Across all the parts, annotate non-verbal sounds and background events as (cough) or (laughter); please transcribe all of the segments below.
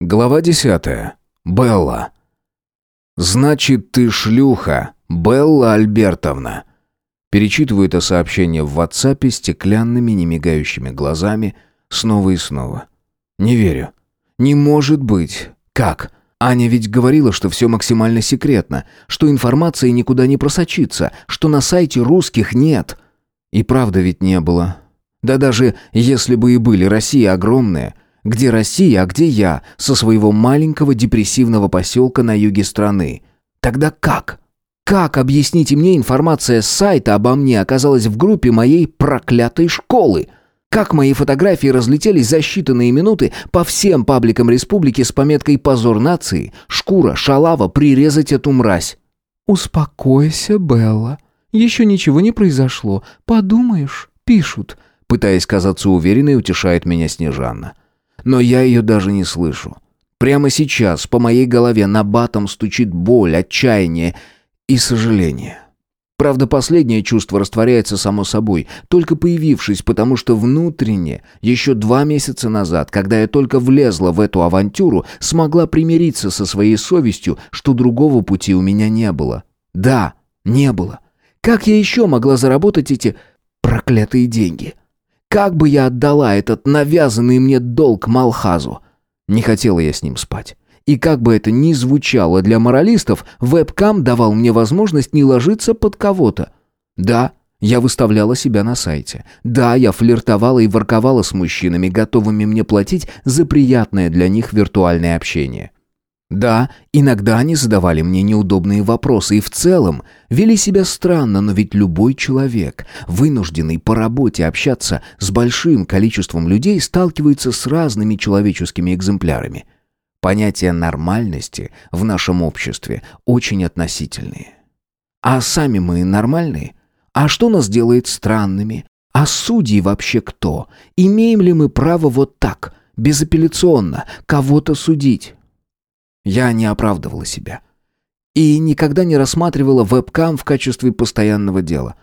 Глава десятая. Белла. «Значит, ты шлюха, Белла Альбертовна». Перечитываю это сообщение в WhatsApp стеклянными, немигающими глазами снова и снова. Не верю. Не может быть. Как? Аня ведь говорила, что все максимально секретно, что информация никуда не просочится, что на сайте русских нет. И правда ведь не было. Да даже если бы и были, Россия огромная. Где Россия, а где я, со своего маленького депрессивного поселка на юге страны? Тогда как? Как, объясните мне, информация с сайта обо мне оказалась в группе моей проклятой школы? Как мои фотографии разлетелись за считанные минуты по всем пабликам республики с пометкой «Позор нации», «Шкура», «Шалава», «Прирезать эту мразь». «Успокойся, Белла. Еще ничего не произошло. Подумаешь, пишут». Пытаясь казаться уверенной, утешает меня Снежанна. Но я ее даже не слышу. Прямо сейчас по моей голове на батом стучит боль, отчаяние и сожаление. Правда, последнее чувство растворяется само собой, только появившись, потому что внутренне, еще два месяца назад, когда я только влезла в эту авантюру, смогла примириться со своей совестью, что другого пути у меня не было. Да, не было. Как я еще могла заработать эти проклятые деньги? Как бы я отдала этот навязанный мне долг Малхазу? Не хотела я с ним спать. И как бы это ни звучало для моралистов, вебкам давал мне возможность не ложиться под кого-то. Да, я выставляла себя на сайте. Да, я флиртовала и ворковала с мужчинами, готовыми мне платить за приятное для них виртуальное общение. Да, иногда они задавали мне неудобные вопросы и в целом вели себя странно, но ведь любой человек, вынужденный по работе общаться с большим количеством людей, сталкивается с разными человеческими экземплярами – Понятия нормальности в нашем обществе очень относительные. А сами мы нормальные? А что нас делает странными? А судьи вообще кто? Имеем ли мы право вот так, безапелляционно, кого-то судить? Я не оправдывала себя. И никогда не рассматривала вебкам в качестве постоянного дела.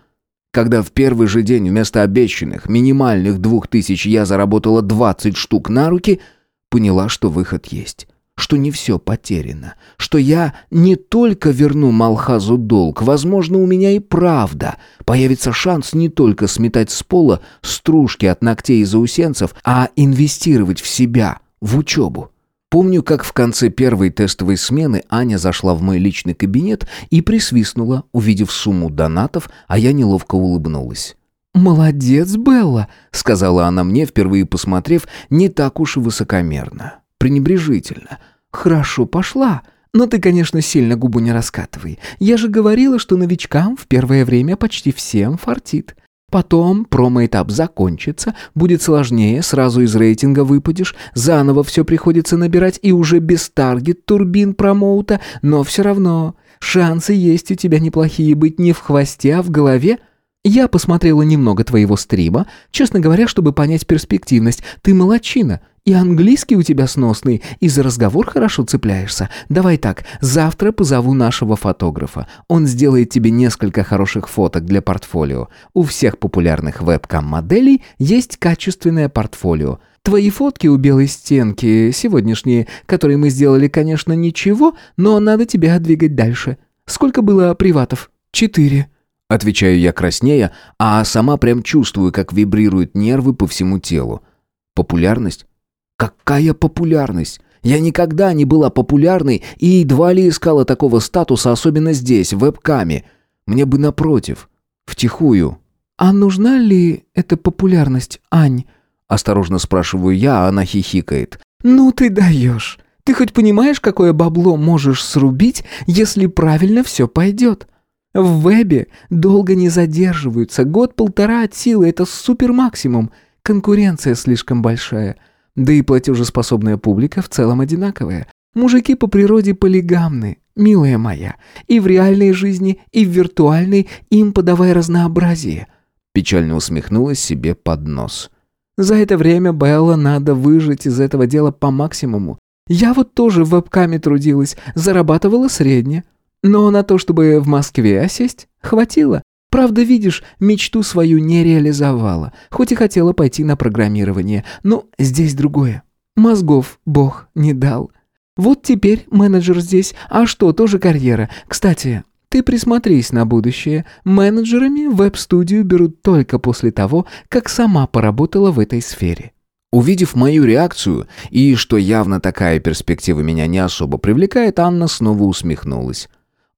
Когда в первый же день вместо обещанных минимальных двух тысяч я заработала 20 штук на руки – поняла, что выход есть. Что не все потеряно. Что я не только верну Малхазу долг, возможно, у меня и правда. Появится шанс не только сметать с пола стружки от ногтей и заусенцев, а инвестировать в себя, в учебу. Помню, как в конце первой тестовой смены Аня зашла в мой личный кабинет и присвистнула, увидев сумму донатов, а я неловко улыбнулась. «Молодец, Белла», — сказала она мне, впервые посмотрев, не так уж и высокомерно, пренебрежительно. «Хорошо пошла. Но ты, конечно, сильно губу не раскатывай. Я же говорила, что новичкам в первое время почти всем фартит. Потом промо-этап закончится, будет сложнее, сразу из рейтинга выпадешь, заново все приходится набирать и уже без таргет турбин промоута, но все равно шансы есть у тебя неплохие быть не в хвосте, а в голове». Я посмотрела немного твоего стрима, честно говоря, чтобы понять перспективность. Ты молочина, и английский у тебя сносный, и за разговор хорошо цепляешься. Давай так, завтра позову нашего фотографа. Он сделает тебе несколько хороших фоток для портфолио. У всех популярных вебкам-моделей есть качественное портфолио. Твои фотки у белой стенки, сегодняшние, которые мы сделали, конечно, ничего, но надо тебя двигать дальше. Сколько было приватов? Четыре. Отвечаю я краснея, а сама прям чувствую, как вибрируют нервы по всему телу. Популярность? Какая популярность? Я никогда не была популярной и едва ли искала такого статуса, особенно здесь, в вебкаме. Мне бы напротив, втихую. «А нужна ли эта популярность, Ань?» Осторожно спрашиваю я, а она хихикает. «Ну ты даешь. Ты хоть понимаешь, какое бабло можешь срубить, если правильно все пойдет?» В вебе долго не задерживаются. Год-полтора от силы – это супер максимум. Конкуренция слишком большая. Да и платежеспособная публика в целом одинаковая. Мужики по природе полигамны, милая моя. И в реальной жизни, и в виртуальной им подавай разнообразие. Печально усмехнулась себе под нос. За это время Белла надо выжить из этого дела по максимуму. Я вот тоже в вебкаме трудилась, зарабатывала средне. Но на то, чтобы в Москве осесть, хватило. Правда, видишь, мечту свою не реализовала, хоть и хотела пойти на программирование. Но здесь другое. Мозгов Бог не дал. Вот теперь менеджер здесь, а что, тоже карьера. Кстати, ты присмотрись на будущее. Менеджерами веб-студию берут только после того, как сама поработала в этой сфере. Увидев мою реакцию и что явно такая перспектива меня не особо привлекает, Анна снова усмехнулась.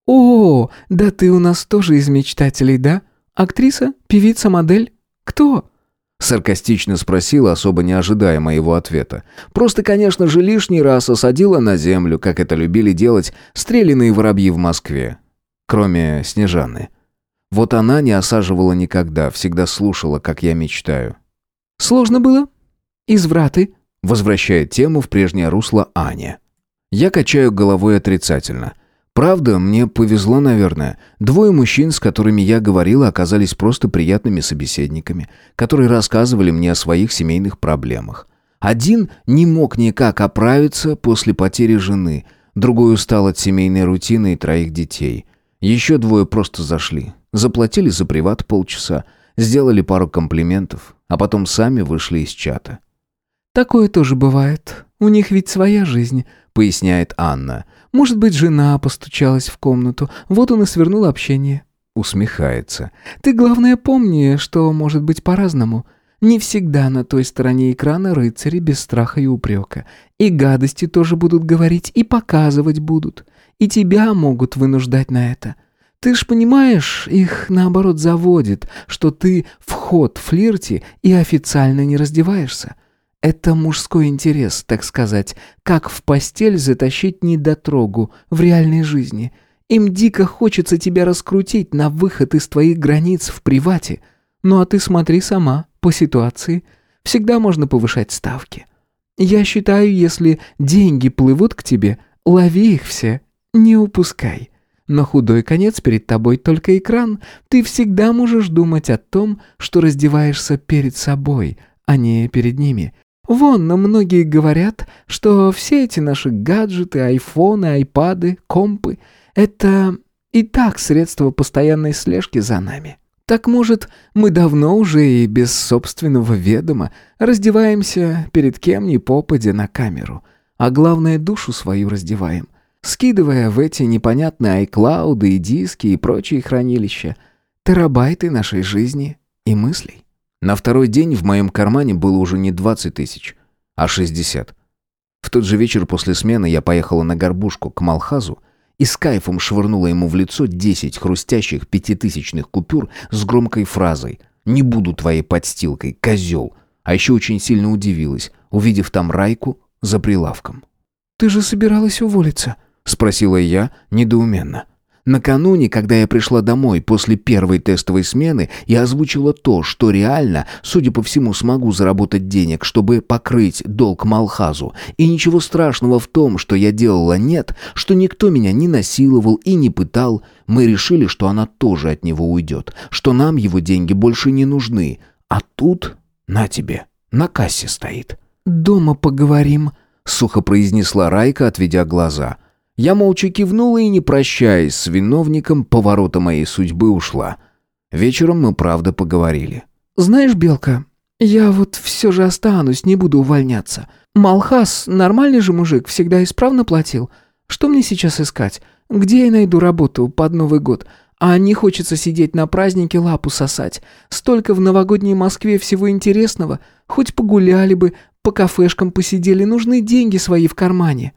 «О, да ты у нас тоже из мечтателей, да? Актриса? Певица? Модель? Кто?» Саркастично спросила, особо не ожидая моего ответа. Просто, конечно же, лишний раз осадила на землю, как это любили делать стреляные воробьи в Москве. Кроме Снежаны. Вот она не осаживала никогда, всегда слушала, как я мечтаю. «Сложно было? Извраты?» Возвращает тему в прежнее русло Аня. Я качаю головой отрицательно – Правда, мне повезло, наверное. Двое мужчин, с которыми я говорила, оказались просто приятными собеседниками, которые рассказывали мне о своих семейных проблемах. Один не мог никак оправиться после потери жены, другой устал от семейной рутины и троих детей. Еще двое просто зашли, заплатили за приват полчаса, сделали пару комплиментов, а потом сами вышли из чата. «Такое тоже бывает. У них ведь своя жизнь», — поясняет Анна. Может быть, жена постучалась в комнату, вот он и свернул общение. Усмехается. Ты, главное, помни, что может быть по-разному. Не всегда на той стороне экрана рыцари без страха и упрека. И гадости тоже будут говорить, и показывать будут. И тебя могут вынуждать на это. Ты ж понимаешь, их наоборот заводит, что ты в ход флирте и официально не раздеваешься. Это мужской интерес, так сказать, как в постель затащить недотрогу в реальной жизни. Им дико хочется тебя раскрутить на выход из твоих границ в привате. Ну а ты смотри сама, по ситуации. Всегда можно повышать ставки. Я считаю, если деньги плывут к тебе, лови их все, не упускай. На худой конец перед тобой только экран. Ты всегда можешь думать о том, что раздеваешься перед собой, а не перед ними. Вон, но многие говорят, что все эти наши гаджеты, айфоны, айпады, компы — это и так средства постоянной слежки за нами. Так, может, мы давно уже и без собственного ведома раздеваемся перед кем ни попадя на камеру, а главное, душу свою раздеваем, скидывая в эти непонятные айклауды и диски и прочие хранилища терабайты нашей жизни и мыслей. На второй день в моем кармане было уже не 20 тысяч, а 60. В тот же вечер после смены я поехала на горбушку к Малхазу и с кайфом швырнула ему в лицо 10 хрустящих пятитысячных купюр с громкой фразой «Не буду твоей подстилкой, козел!» А еще очень сильно удивилась, увидев там Райку за прилавком. «Ты же собиралась уволиться?» — спросила я недоуменно. Накануне, когда я пришла домой после первой тестовой смены и озвучила то, что реально, судя по всему, смогу заработать денег, чтобы покрыть долг Малхазу, и ничего страшного в том, что я делала нет, что никто меня не насиловал и не пытал, мы решили, что она тоже от него уйдет, что нам его деньги больше не нужны. А тут, на тебе, на кассе стоит. «Дома поговорим», — сухо произнесла Райка, отведя глаза — я молча кивнула и, не прощаясь с виновником, поворота моей судьбы ушла. Вечером мы правда поговорили. «Знаешь, Белка, я вот все же останусь, не буду увольняться. Малхас, нормальный же мужик, всегда исправно платил. Что мне сейчас искать? Где я найду работу под Новый год? А не хочется сидеть на празднике лапу сосать. Столько в новогодней Москве всего интересного. Хоть погуляли бы, по кафешкам посидели, нужны деньги свои в кармане».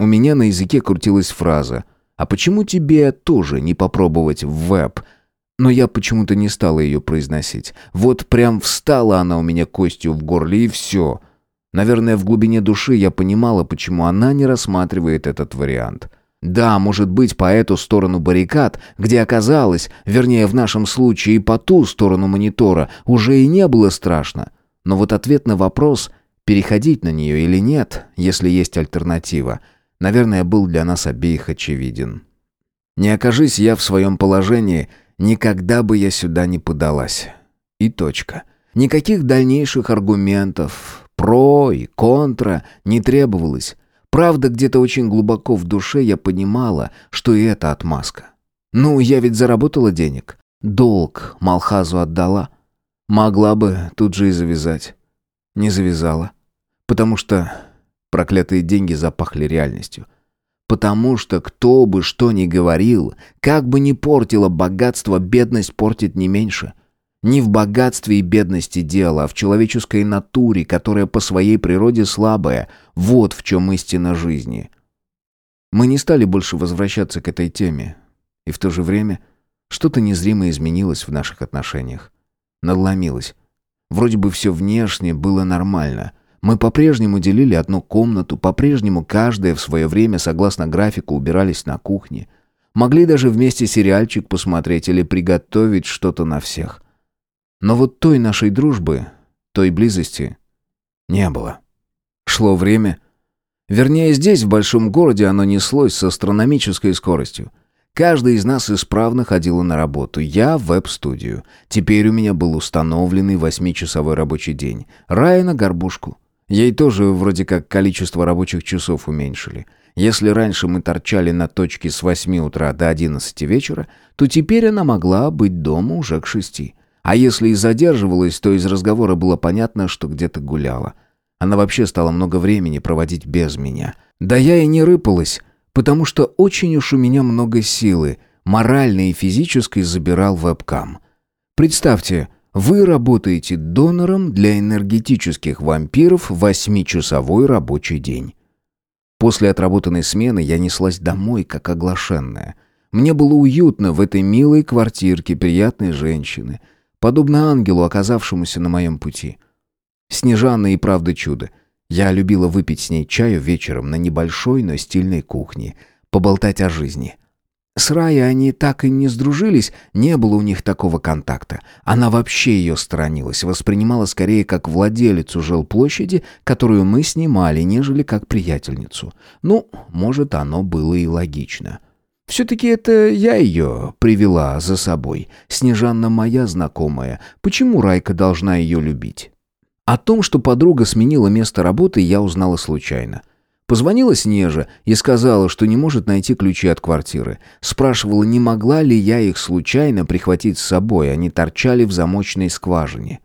У меня на языке крутилась фраза «А почему тебе тоже не попробовать в веб?» Но я почему-то не стала ее произносить. Вот прям встала она у меня костью в горле, и все. Наверное, в глубине души я понимала, почему она не рассматривает этот вариант. Да, может быть, по эту сторону баррикад, где оказалось, вернее, в нашем случае, и по ту сторону монитора, уже и не было страшно. Но вот ответ на вопрос, переходить на нее или нет, если есть альтернатива – наверное, был для нас обеих очевиден. Не окажись я в своем положении, никогда бы я сюда не подалась. И точка. Никаких дальнейших аргументов, про и контра, не требовалось. Правда, где-то очень глубоко в душе я понимала, что и это отмазка. Ну, я ведь заработала денег. Долг Малхазу отдала. Могла бы тут же и завязать. Не завязала. Потому что Проклятые деньги запахли реальностью. Потому что кто бы что ни говорил, как бы ни портило богатство, бедность портит не меньше. Не в богатстве и бедности дело, а в человеческой натуре, которая по своей природе слабая. Вот в чем истина жизни. Мы не стали больше возвращаться к этой теме. И в то же время что-то незримо изменилось в наших отношениях. Надломилось. Вроде бы все внешне было нормально — мы по-прежнему делили одну комнату, по-прежнему каждая в свое время, согласно графику, убирались на кухне. Могли даже вместе сериальчик посмотреть или приготовить что-то на всех. Но вот той нашей дружбы, той близости не было. Шло время. Вернее, здесь, в большом городе, оно неслось с астрономической скоростью. Каждый из нас исправно ходил на работу. Я в веб-студию. Теперь у меня был установленный восьмичасовой рабочий день. Рая на горбушку. Ей тоже вроде как количество рабочих часов уменьшили. Если раньше мы торчали на точке с 8 утра до 11 вечера, то теперь она могла быть дома уже к 6. А если и задерживалась, то из разговора было понятно, что где-то гуляла. Она вообще стала много времени проводить без меня. Да я и не рыпалась, потому что очень уж у меня много силы, моральной и физической забирал вебкам. Представьте, вы работаете донором для энергетических вампиров восьмичасовой рабочий день. После отработанной смены я неслась домой, как оглашенная. Мне было уютно в этой милой квартирке приятной женщины, подобно ангелу, оказавшемуся на моем пути. Снежана и правда чудо. Я любила выпить с ней чаю вечером на небольшой, но стильной кухне, поболтать о жизни. С Раей они так и не сдружились, не было у них такого контакта. Она вообще ее сторонилась, воспринимала скорее как владелицу жилплощади, которую мы снимали, нежели как приятельницу. Ну, может, оно было и логично. Все-таки это я ее привела за собой. Снежанна моя знакомая. Почему Райка должна ее любить? О том, что подруга сменила место работы, я узнала случайно. Позвонила Снежа и сказала, что не может найти ключи от квартиры. Спрашивала, не могла ли я их случайно прихватить с собой, они торчали в замочной скважине.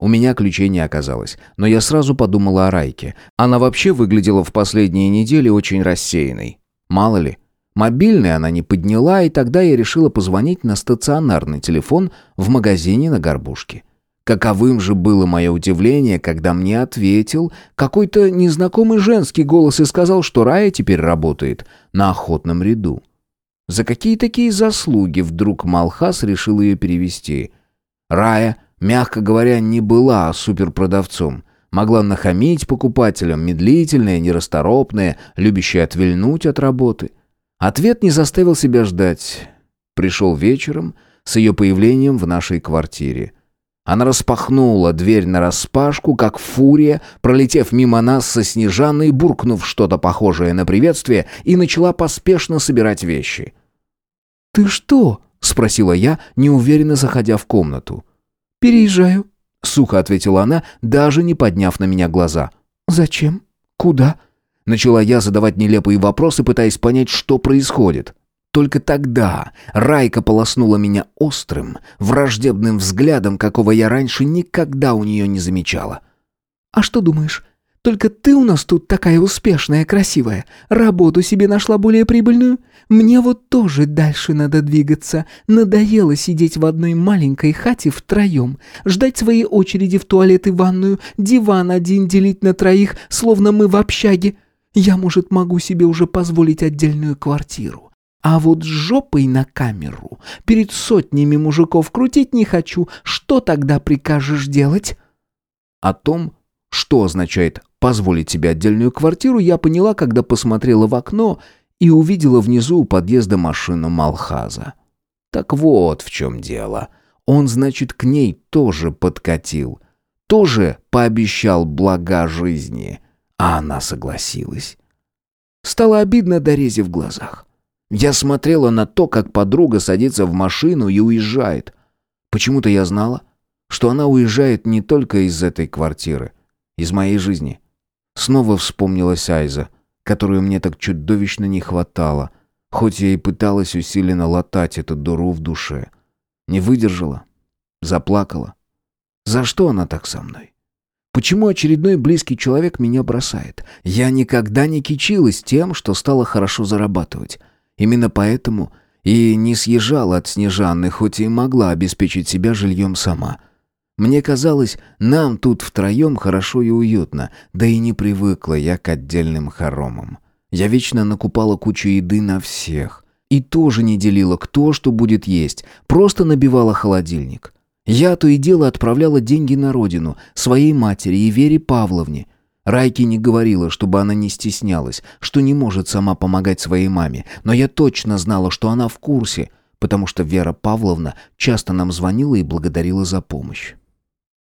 У меня ключей не оказалось, но я сразу подумала о Райке. Она вообще выглядела в последние недели очень рассеянной. Мало ли. Мобильный она не подняла, и тогда я решила позвонить на стационарный телефон в магазине на Горбушке. Каковым же было мое удивление, когда мне ответил какой-то незнакомый женский голос и сказал, что Рая теперь работает на охотном ряду. За какие такие заслуги вдруг Малхас решил ее перевести? Рая, мягко говоря, не была суперпродавцом. Могла нахамить покупателям, медлительная, нерасторопная, любящая отвильнуть от работы. Ответ не заставил себя ждать. Пришел вечером с ее появлением в нашей квартире. Она распахнула дверь нараспашку, как фурия, пролетев мимо нас со Снежаной, буркнув что-то похожее на приветствие, и начала поспешно собирать вещи. «Ты что?» — спросила я, неуверенно заходя в комнату. «Переезжаю», — сухо ответила она, даже не подняв на меня глаза. «Зачем? Куда?» Начала я задавать нелепые вопросы, пытаясь понять, что происходит. Только тогда Райка полоснула меня острым, враждебным взглядом, какого я раньше никогда у нее не замечала. «А что думаешь? Только ты у нас тут такая успешная, красивая. Работу себе нашла более прибыльную? Мне вот тоже дальше надо двигаться. Надоело сидеть в одной маленькой хате втроем, ждать своей очереди в туалет и ванную, диван один делить на троих, словно мы в общаге. Я, может, могу себе уже позволить отдельную квартиру. А вот с жопой на камеру перед сотнями мужиков крутить не хочу. Что тогда прикажешь делать? О том, что означает позволить себе отдельную квартиру, я поняла, когда посмотрела в окно и увидела внизу у подъезда машину Малхаза. Так вот в чем дело. Он, значит, к ней тоже подкатил. Тоже пообещал блага жизни. А она согласилась. Стало обидно до в глазах. Я смотрела на то, как подруга садится в машину и уезжает. Почему-то я знала, что она уезжает не только из этой квартиры, из моей жизни. Снова вспомнилась Айза, которую мне так чудовищно не хватало, хоть я и пыталась усиленно латать эту дуру в душе. Не выдержала, заплакала. За что она так со мной? Почему очередной близкий человек меня бросает? Я никогда не кичилась тем, что стала хорошо зарабатывать. Именно поэтому и не съезжала от Снежанны, хоть и могла обеспечить себя жильем сама. Мне казалось, нам тут втроем хорошо и уютно, да и не привыкла я к отдельным хоромам. Я вечно накупала кучу еды на всех. И тоже не делила, кто что будет есть, просто набивала холодильник. Я то и дело отправляла деньги на родину, своей матери и Вере Павловне. Райке не говорила, чтобы она не стеснялась, что не может сама помогать своей маме, но я точно знала, что она в курсе, потому что Вера Павловна часто нам звонила и благодарила за помощь.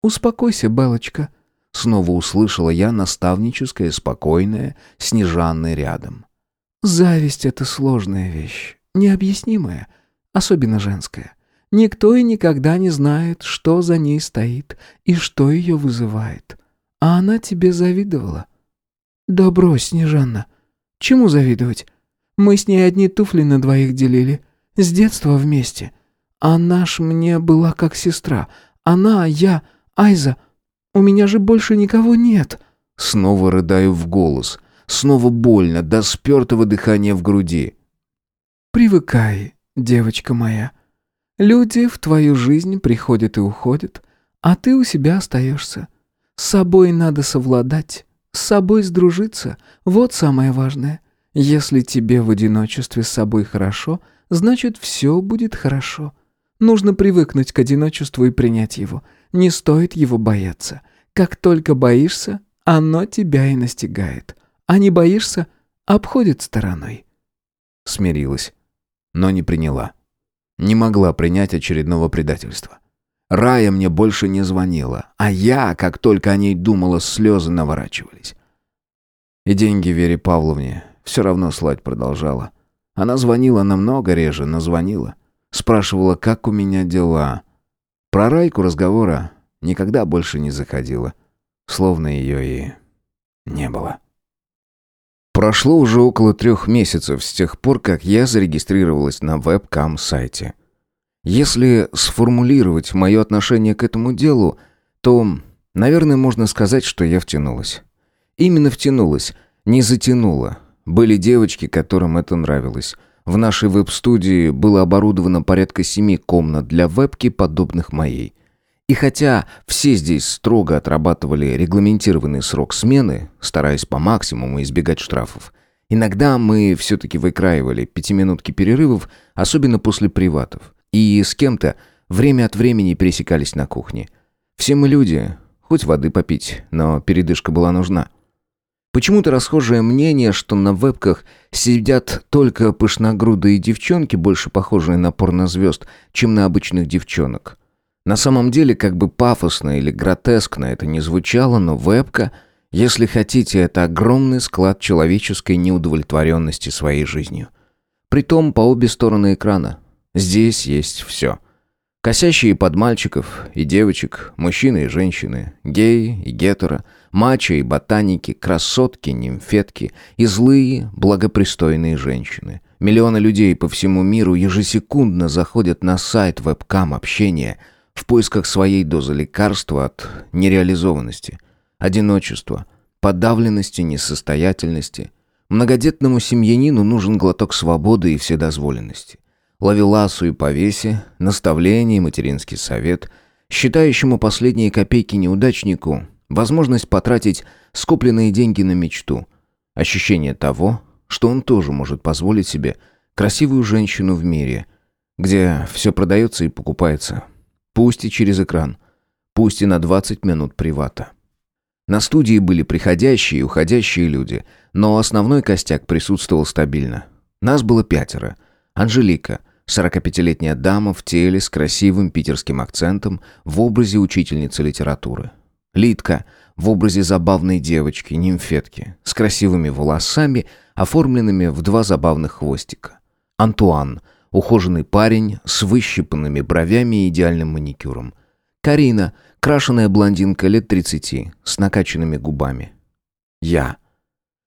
«Успокойся, Белочка», — снова услышала я наставническое, спокойное, снежанное рядом. «Зависть — это сложная вещь, необъяснимая, особенно женская. Никто и никогда не знает, что за ней стоит и что ее вызывает. А она тебе завидовала». «Да брось, Снежанна. Чему завидовать? Мы с ней одни туфли на двоих делили. С детства вместе. Она ж мне была как сестра. Она, я, Айза. У меня же больше никого нет». Снова рыдаю в голос. Снова больно, до спертого дыхания в груди. «Привыкай, девочка моя. Люди в твою жизнь приходят и уходят, а ты у себя остаешься. С собой надо совладать, с собой сдружиться. Вот самое важное. Если тебе в одиночестве с собой хорошо, значит все будет хорошо. Нужно привыкнуть к одиночеству и принять его. Не стоит его бояться. Как только боишься, оно тебя и настигает. А не боишься, обходит стороной. Смирилась, но не приняла. Не могла принять очередного предательства. Рая мне больше не звонила, а я, как только о ней думала, слезы наворачивались. И деньги Вере Павловне все равно слать продолжала. Она звонила намного реже, но звонила. Спрашивала, как у меня дела. Про Райку разговора никогда больше не заходила. Словно ее и не было. Прошло уже около трех месяцев с тех пор, как я зарегистрировалась на вебкам-сайте. Если сформулировать мое отношение к этому делу, то, наверное, можно сказать, что я втянулась. Именно втянулась, не затянула. Были девочки, которым это нравилось. В нашей веб-студии было оборудовано порядка семи комнат для вебки, подобных моей. И хотя все здесь строго отрабатывали регламентированный срок смены, стараясь по максимуму избегать штрафов, иногда мы все-таки выкраивали пятиминутки перерывов, особенно после приватов. И с кем-то время от времени пересекались на кухне. Все мы люди, хоть воды попить, но передышка была нужна. Почему-то расхожее мнение, что на вебках сидят только пышногрудые девчонки, больше похожие на порнозвезд, чем на обычных девчонок – на самом деле, как бы пафосно или гротескно это не звучало, но вебка, если хотите, это огромный склад человеческой неудовлетворенности своей жизнью. Притом по обе стороны экрана. Здесь есть все. Косящие под мальчиков и девочек, мужчины и женщины, геи и гетеро, мачо и ботаники, красотки, нимфетки и злые, благопристойные женщины. Миллионы людей по всему миру ежесекундно заходят на сайт вебкам общения – в поисках своей дозы лекарства от нереализованности, одиночества, подавленности, несостоятельности. Многодетному семьянину нужен глоток свободы и вседозволенности. Лавеласу и повесе, наставление, материнский совет, считающему последние копейки неудачнику, возможность потратить скопленные деньги на мечту, ощущение того, что он тоже может позволить себе красивую женщину в мире, где все продается и покупается Пусть и через экран. Пусть и на 20 минут привата. На студии были приходящие и уходящие люди, но основной костяк присутствовал стабильно. Нас было пятеро. Анжелика, 45-летняя дама в теле с красивым питерским акцентом в образе учительницы литературы. Литка в образе забавной девочки, нимфетки, с красивыми волосами, оформленными в два забавных хвостика. Антуан – Ухоженный парень с выщипанными бровями и идеальным маникюром. Карина, крашеная блондинка лет 30, с накачанными губами. Я.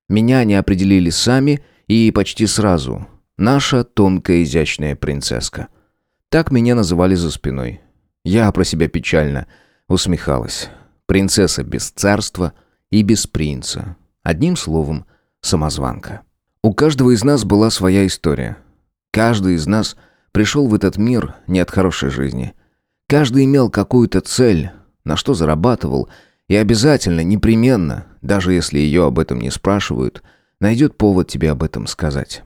Меня не определили сами и почти сразу. Наша тонкая изящная принцесска. Так меня называли за спиной. Я про себя печально усмехалась. Принцесса без царства и без принца. Одним словом, самозванка. У каждого из нас была своя история. Каждый из нас пришел в этот мир не от хорошей жизни. Каждый имел какую-то цель, на что зарабатывал, и обязательно, непременно, даже если ее об этом не спрашивают, найдет повод тебе об этом сказать.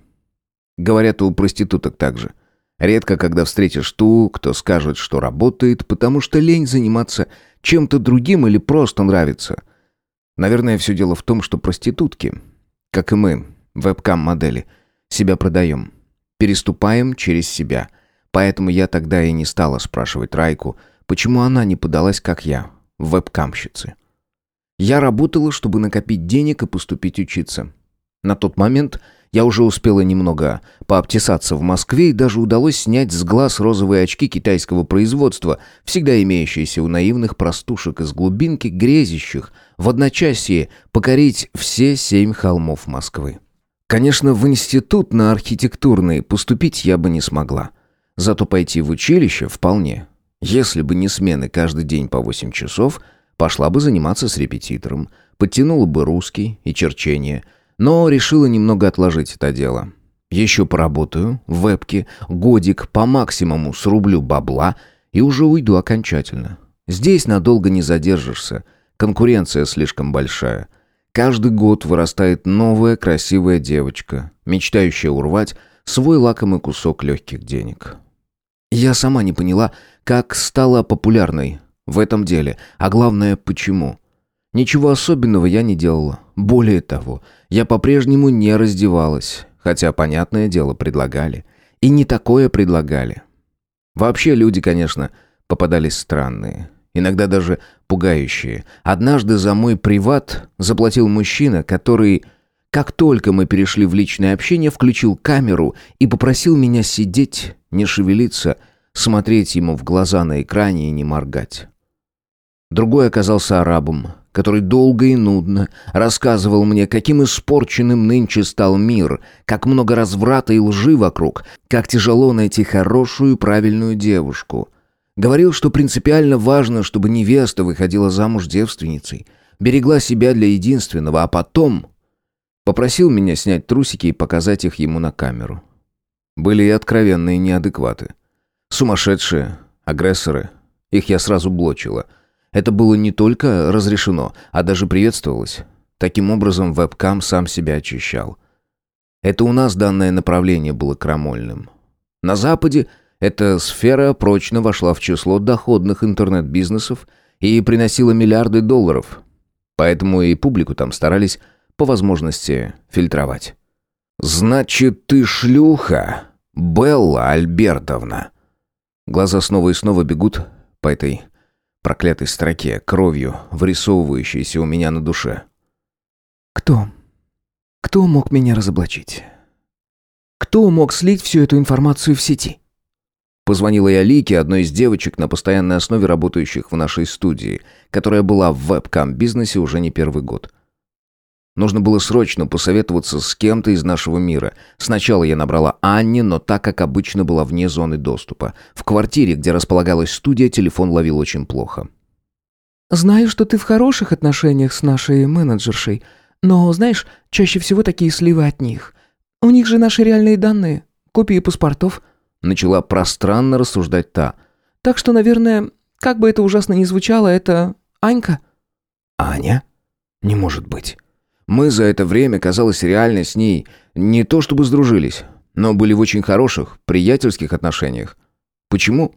Говорят, у проституток также. Редко, когда встретишь ту, кто скажет, что работает, потому что лень заниматься чем-то другим или просто нравится. Наверное, все дело в том, что проститутки, как и мы, вебкам-модели, себя продаем. Переступаем через себя. Поэтому я тогда и не стала спрашивать Райку, почему она не подалась, как я, вебкамщицы. Я работала, чтобы накопить денег и поступить учиться. На тот момент я уже успела немного пообтесаться в Москве и даже удалось снять с глаз розовые очки китайского производства, всегда имеющиеся у наивных простушек из глубинки, грезящих в одночасье покорить все семь холмов Москвы. Конечно, в институт на архитектурный поступить я бы не смогла. Зато пойти в училище вполне. Если бы не смены каждый день по 8 часов, пошла бы заниматься с репетитором, подтянула бы русский и черчение – но решила немного отложить это дело. Еще поработаю в вебке, годик по максимуму срублю бабла и уже уйду окончательно. Здесь надолго не задержишься, конкуренция слишком большая. Каждый год вырастает новая красивая девочка, мечтающая урвать свой лакомый кусок легких денег. Я сама не поняла, как стала популярной в этом деле, а главное, почему. Ничего особенного я не делала. Более того, я по-прежнему не раздевалась, хотя, понятное дело, предлагали. И не такое предлагали. Вообще люди, конечно, попадались странные. Иногда даже пугающие. Однажды за мой приват заплатил мужчина, который, как только мы перешли в личное общение, включил камеру и попросил меня сидеть, не шевелиться, смотреть ему в глаза на экране и не моргать. Другой оказался арабом, который долго и нудно рассказывал мне, каким испорченным нынче стал мир, как много разврата и лжи вокруг, как тяжело найти хорошую правильную девушку. Говорил, что принципиально важно, чтобы невеста выходила замуж девственницей, берегла себя для единственного, а потом... Попросил меня снять трусики и показать их ему на камеру. Были и откровенные неадекваты. Сумасшедшие, агрессоры. Их я сразу блочила — это было не только разрешено, а даже приветствовалось. Таким образом, вебкам сам себя очищал. Это у нас данное направление было крамольным. На Западе эта сфера прочно вошла в число доходных интернет-бизнесов и приносила миллиарды долларов. Поэтому и публику там старались по возможности фильтровать. «Значит, ты шлюха, Белла Альбертовна!» Глаза снова и снова бегут по этой проклятой строке, кровью, вырисовывающейся у меня на душе. «Кто? Кто мог меня разоблачить? Кто мог слить всю эту информацию в сети?» Позвонила я Лике, одной из девочек на постоянной основе работающих в нашей студии, которая была в вебкам-бизнесе уже не первый год. Нужно было срочно посоветоваться с кем-то из нашего мира. Сначала я набрала Анне, но так как обычно была вне зоны доступа. В квартире, где располагалась студия, телефон ловил очень плохо. «Знаю, что ты в хороших отношениях с нашей менеджершей, но, знаешь, чаще всего такие сливы от них. У них же наши реальные данные, копии паспортов». Начала пространно рассуждать та. «Так что, наверное, как бы это ужасно ни звучало, это Анька». «Аня? Не может быть». Мы за это время, казалось, реально с ней не то чтобы сдружились, но были в очень хороших, приятельских отношениях. Почему?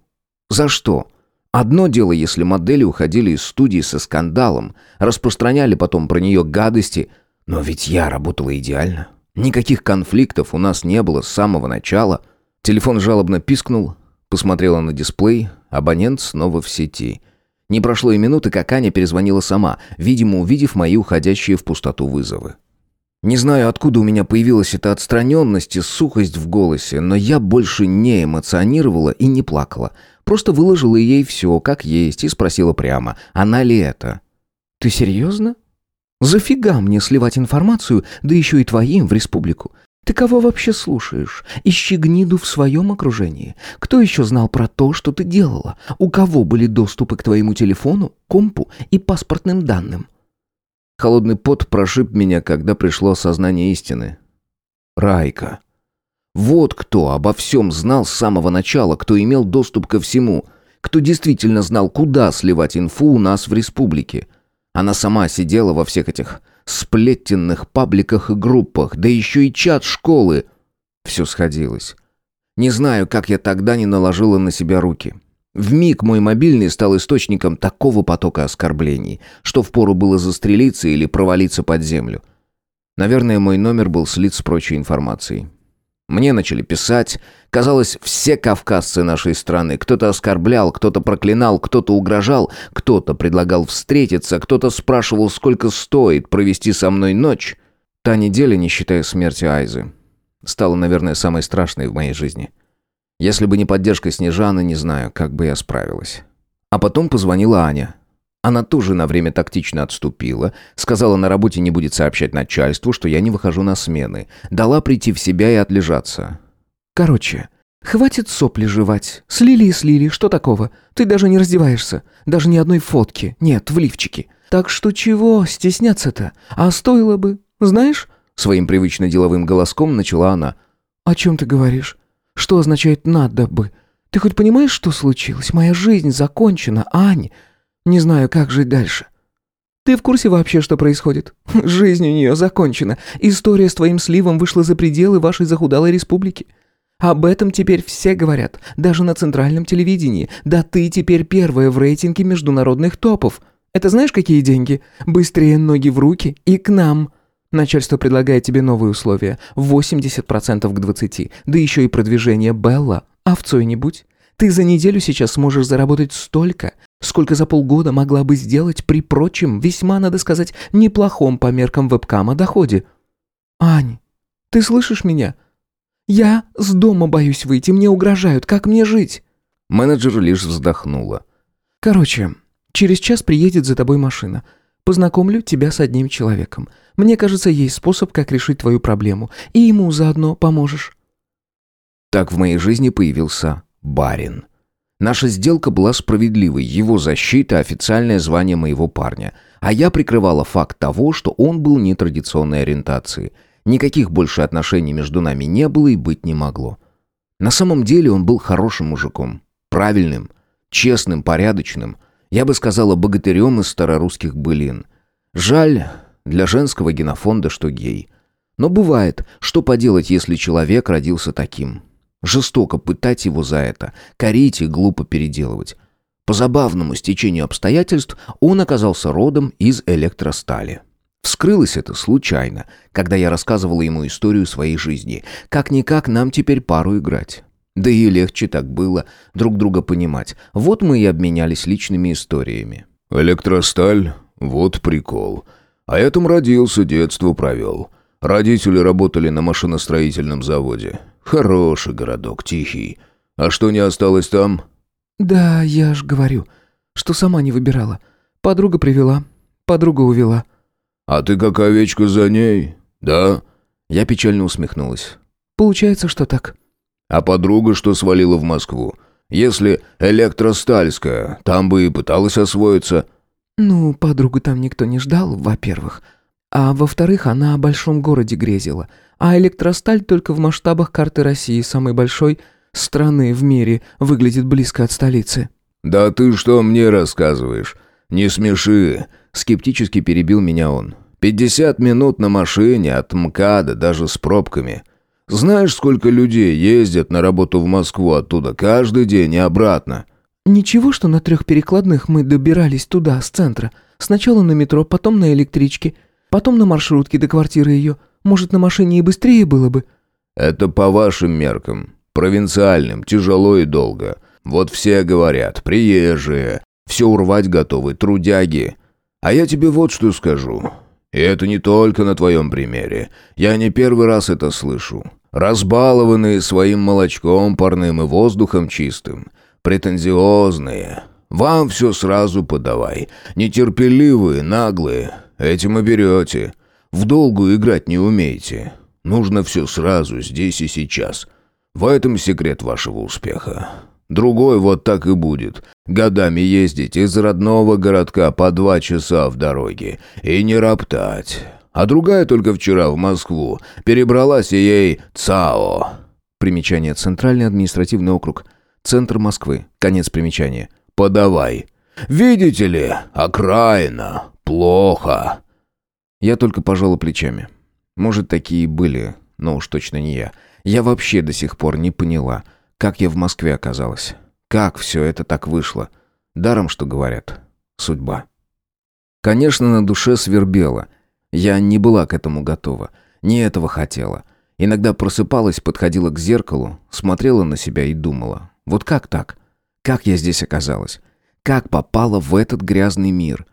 За что? Одно дело, если модели уходили из студии со скандалом, распространяли потом про нее гадости, но ведь я работала идеально. Никаких конфликтов у нас не было с самого начала. Телефон жалобно пискнул, посмотрела на дисплей, абонент снова в сети – не прошло и минуты, как Аня перезвонила сама, видимо, увидев мои уходящие в пустоту вызовы. Не знаю, откуда у меня появилась эта отстраненность и сухость в голосе, но я больше не эмоционировала и не плакала. Просто выложила ей все, как есть, и спросила прямо, она ли это. «Ты серьезно? Зафига мне сливать информацию, да еще и твоим в республику? Ты кого вообще слушаешь? Ищи гниду в своем окружении. Кто еще знал про то, что ты делала? У кого были доступы к твоему телефону, компу и паспортным данным? Холодный пот прошиб меня, когда пришло осознание истины. Райка. Вот кто обо всем знал с самого начала, кто имел доступ ко всему, кто действительно знал, куда сливать инфу у нас в республике. Она сама сидела во всех этих сплеттенных пабликах и группах, да еще и чат школы. Все сходилось. Не знаю, как я тогда не наложила на себя руки. В миг мой мобильный стал источником такого потока оскорблений, что впору было застрелиться или провалиться под землю. Наверное, мой номер был слит с прочей информацией. Мне начали писать. Казалось, все кавказцы нашей страны. Кто-то оскорблял, кто-то проклинал, кто-то угрожал, кто-то предлагал встретиться, кто-то спрашивал, сколько стоит провести со мной ночь. Та неделя, не считая смерти Айзы, стала, наверное, самой страшной в моей жизни. Если бы не поддержка Снежаны, не знаю, как бы я справилась. А потом позвонила Аня. Она тоже на время тактично отступила, сказала на работе не будет сообщать начальству, что я не выхожу на смены, дала прийти в себя и отлежаться. Короче, хватит сопли жевать. Слили и слили, что такого? Ты даже не раздеваешься, даже ни одной фотки, нет, в лифчике. Так что чего стесняться-то? А стоило бы, знаешь? Своим привычно деловым голоском начала она. О чем ты говоришь? Что означает «надо бы»? Ты хоть понимаешь, что случилось? Моя жизнь закончена, Ань. Не знаю, как жить дальше. Ты в курсе вообще, что происходит? (laughs) Жизнь у нее закончена. История с твоим сливом вышла за пределы вашей захудалой республики. Об этом теперь все говорят, даже на центральном телевидении. Да ты теперь первая в рейтинге международных топов. Это знаешь, какие деньги? Быстрее ноги в руки и к нам. Начальство предлагает тебе новые условия. 80% к 20%. Да еще и продвижение Белла. Овцой не будь. Ты за неделю сейчас сможешь заработать столько, сколько за полгода могла бы сделать при прочем, весьма, надо сказать, неплохом по меркам вебкама доходе. Ань, ты слышишь меня? Я с дома боюсь выйти, мне угрожают, как мне жить? Менеджер лишь вздохнула. Короче, через час приедет за тобой машина. Познакомлю тебя с одним человеком. Мне кажется, есть способ, как решить твою проблему, и ему заодно поможешь. Так в моей жизни появился барин. Наша сделка была справедливой, его защита – официальное звание моего парня. А я прикрывала факт того, что он был нетрадиционной ориентации. Никаких больше отношений между нами не было и быть не могло. На самом деле он был хорошим мужиком. Правильным, честным, порядочным. Я бы сказала, богатырем из старорусских былин. Жаль для женского генофонда, что гей. Но бывает, что поделать, если человек родился таким. Жестоко пытать его за это, корить и глупо переделывать. По забавному стечению обстоятельств он оказался родом из электростали. Вскрылось это случайно, когда я рассказывала ему историю своей жизни. Как-никак нам теперь пару играть. Да и легче так было друг друга понимать. Вот мы и обменялись личными историями. «Электросталь? Вот прикол. А я там родился, детство провел. Родители работали на машиностроительном заводе. Хороший городок, тихий. А что не осталось там? Да, я ж говорю, что сама не выбирала. Подруга привела, подруга увела. А ты как овечка за ней, да? Я печально усмехнулась. Получается, что так. А подруга что свалила в Москву? Если электростальская, там бы и пыталась освоиться. Ну, подругу там никто не ждал, во-первых. А во-вторых, она о большом городе грезила — а электросталь только в масштабах карты России, самой большой страны в мире, выглядит близко от столицы. «Да ты что мне рассказываешь? Не смеши!» Скептически перебил меня он. «Пятьдесят минут на машине от МКАДа, даже с пробками. Знаешь, сколько людей ездят на работу в Москву оттуда каждый день и обратно?» «Ничего, что на трех перекладных мы добирались туда, с центра. Сначала на метро, потом на электричке, потом на маршрутке до квартиры ее. Может, на машине и быстрее было бы?» «Это по вашим меркам. Провинциальным, тяжело и долго. Вот все говорят, приезжие, все урвать готовы, трудяги. А я тебе вот что скажу. И это не только на твоем примере. Я не первый раз это слышу. Разбалованные своим молочком парным и воздухом чистым. Претензиозные. Вам все сразу подавай. Нетерпеливые, наглые. Этим и берете. В долгую играть не умеете. Нужно все сразу, здесь и сейчас. В этом секрет вашего успеха. Другой вот так и будет. Годами ездить из родного городка по два часа в дороге и не роптать. А другая только вчера в Москву перебралась и ей ЦАО. Примечание. Центральный административный округ. Центр Москвы. Конец примечания. Подавай. Видите ли, окраина. Плохо. Я только пожал плечами. Может, такие и были, но уж точно не я. Я вообще до сих пор не поняла, как я в Москве оказалась. Как все это так вышло. Даром, что говорят. Судьба. Конечно, на душе свербело. Я не была к этому готова. Не этого хотела. Иногда просыпалась, подходила к зеркалу, смотрела на себя и думала. Вот как так? Как я здесь оказалась? Как попала в этот грязный мир?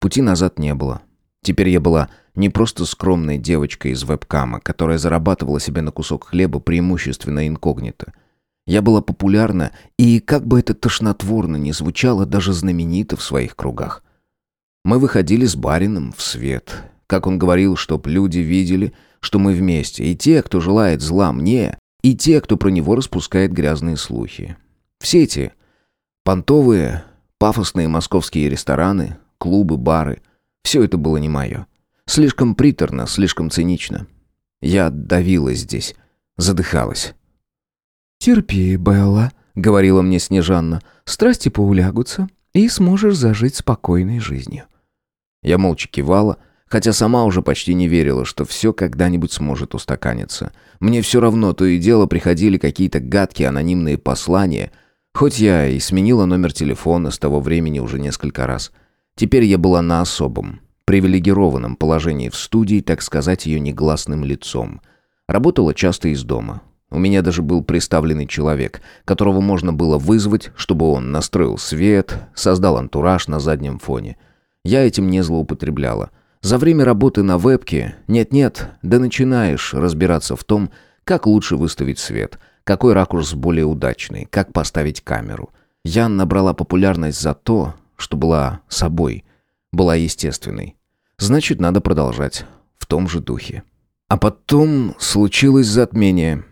Пути назад не было. Теперь я была не просто скромной девочкой из вебкама, которая зарабатывала себе на кусок хлеба преимущественно инкогнито. Я была популярна и, как бы это тошнотворно ни звучало, даже знаменита в своих кругах. Мы выходили с барином в свет. Как он говорил, чтоб люди видели, что мы вместе, и те, кто желает зла мне, и те, кто про него распускает грязные слухи. Все эти понтовые, пафосные московские рестораны, клубы, бары — все это было не мое. Слишком приторно, слишком цинично. Я давилась здесь, задыхалась. «Терпи, Белла», — говорила мне Снежанна. «Страсти поулягутся, и сможешь зажить спокойной жизнью». Я молча кивала, хотя сама уже почти не верила, что все когда-нибудь сможет устаканиться. Мне все равно то и дело приходили какие-то гадкие анонимные послания, хоть я и сменила номер телефона с того времени уже несколько раз — Теперь я была на особом, привилегированном положении в студии, так сказать, ее негласным лицом. Работала часто из дома. У меня даже был представленный человек, которого можно было вызвать, чтобы он настроил свет, создал антураж на заднем фоне. Я этим не злоупотребляла. За время работы на вебке, нет-нет, да начинаешь разбираться в том, как лучше выставить свет, какой ракурс более удачный, как поставить камеру. Я набрала популярность за то, что была собой, была естественной. Значит, надо продолжать в том же духе. А потом случилось затмение.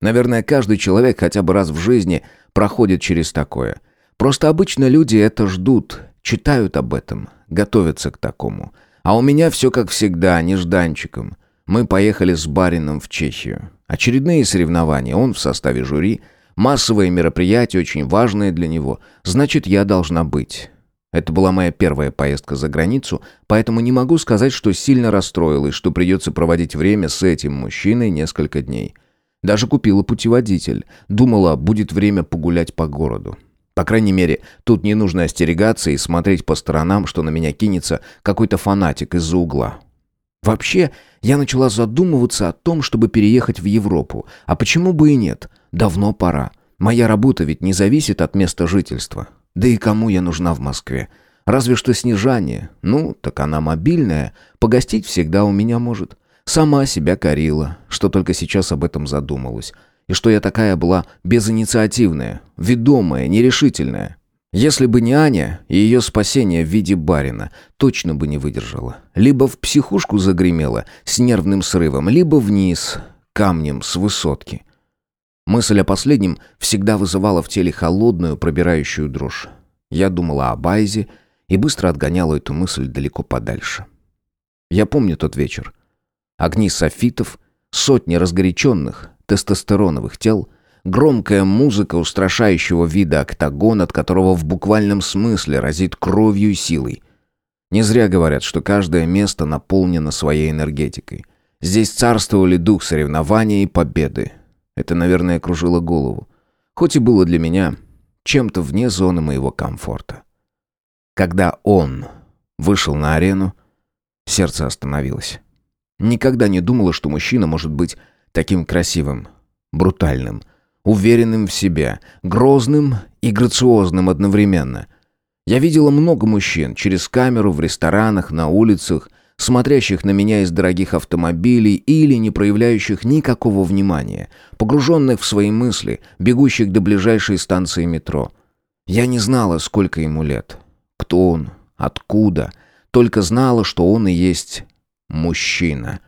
Наверное, каждый человек хотя бы раз в жизни проходит через такое. Просто обычно люди это ждут, читают об этом, готовятся к такому. А у меня все как всегда, нежданчиком. Мы поехали с Барином в Чехию. Очередные соревнования, он в составе жюри. Массовые мероприятия, очень важные для него. Значит, я должна быть. Это была моя первая поездка за границу, поэтому не могу сказать, что сильно расстроилась, что придется проводить время с этим мужчиной несколько дней. Даже купила путеводитель. Думала, будет время погулять по городу. По крайней мере, тут не нужно остерегаться и смотреть по сторонам, что на меня кинется какой-то фанатик из-за угла. Вообще, я начала задумываться о том, чтобы переехать в Европу. А почему бы и нет? Давно пора. Моя работа ведь не зависит от места жительства. Да и кому я нужна в Москве? Разве что Снежане. Ну, так она мобильная. Погостить всегда у меня может. Сама себя корила, что только сейчас об этом задумалась. И что я такая была безинициативная, ведомая, нерешительная. Если бы не Аня и ее спасение в виде барина, точно бы не выдержала. Либо в психушку загремела с нервным срывом, либо вниз, камнем с высотки. Мысль о последнем всегда вызывала в теле холодную, пробирающую дрожь. Я думала о Байзе и быстро отгоняла эту мысль далеко подальше. Я помню тот вечер. Огни софитов, сотни разгоряченных, тестостероновых тел, громкая музыка устрашающего вида октагон, от которого в буквальном смысле разит кровью и силой. Не зря говорят, что каждое место наполнено своей энергетикой. Здесь царствовали дух соревнования и победы, это, наверное, кружило голову. Хоть и было для меня чем-то вне зоны моего комфорта. Когда он вышел на арену, сердце остановилось. Никогда не думала, что мужчина может быть таким красивым, брутальным, уверенным в себе, грозным и грациозным одновременно. Я видела много мужчин через камеру в ресторанах, на улицах, смотрящих на меня из дорогих автомобилей или не проявляющих никакого внимания, погруженных в свои мысли, бегущих до ближайшей станции метро. Я не знала, сколько ему лет, кто он, откуда, только знала, что он и есть мужчина.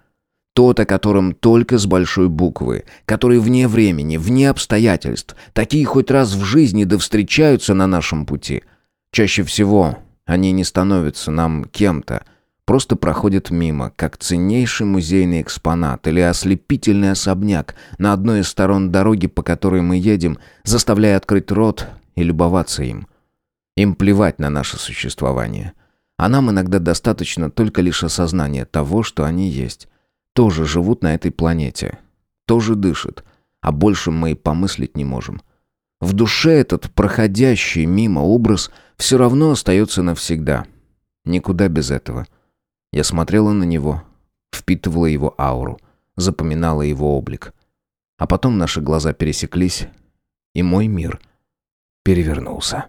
Тот, о котором только с большой буквы, который вне времени, вне обстоятельств. Такие хоть раз в жизни да встречаются на нашем пути. Чаще всего они не становятся нам кем-то, просто проходят мимо, как ценнейший музейный экспонат или ослепительный особняк на одной из сторон дороги, по которой мы едем, заставляя открыть рот и любоваться им. Им плевать на наше существование. А нам иногда достаточно только лишь осознания того, что они есть. Тоже живут на этой планете. Тоже дышат. А больше мы и помыслить не можем. В душе этот проходящий мимо образ все равно остается навсегда. Никуда без этого. Я смотрела на него, впитывала его ауру, запоминала его облик. А потом наши глаза пересеклись, и мой мир перевернулся.